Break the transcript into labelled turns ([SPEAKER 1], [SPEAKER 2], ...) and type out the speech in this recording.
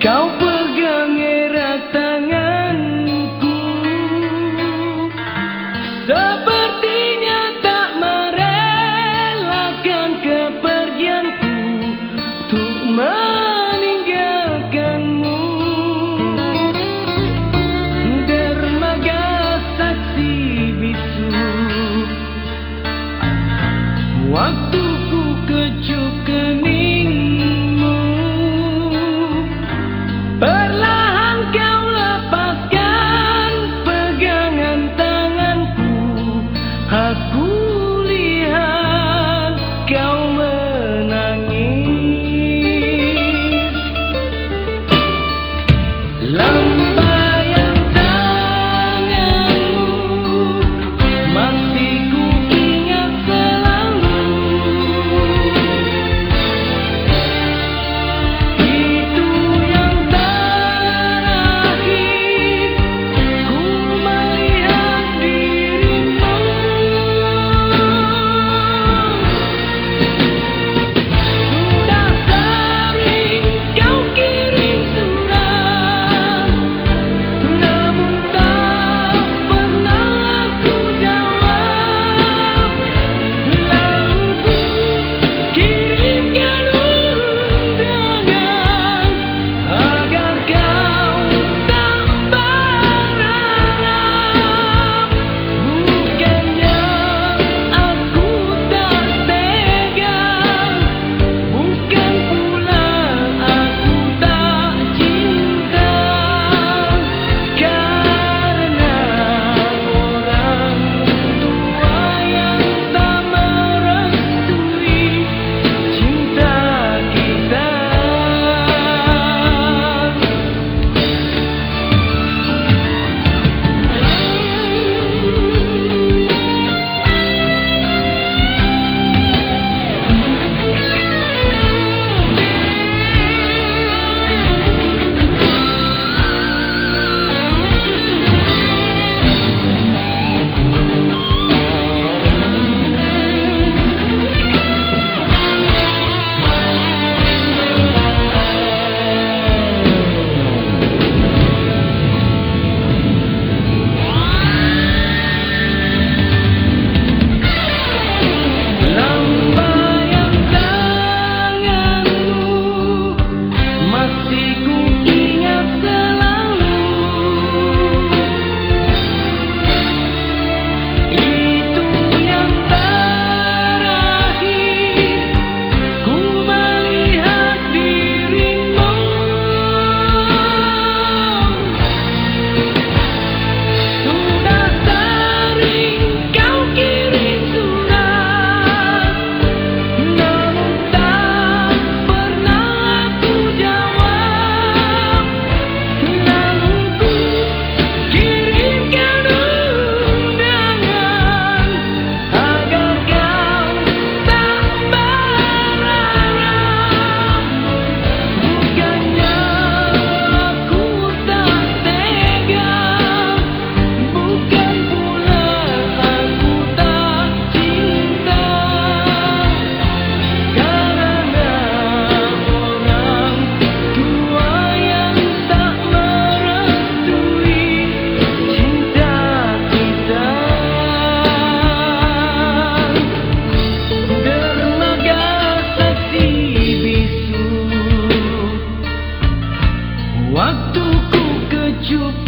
[SPEAKER 1] Calma. Waktuku kecup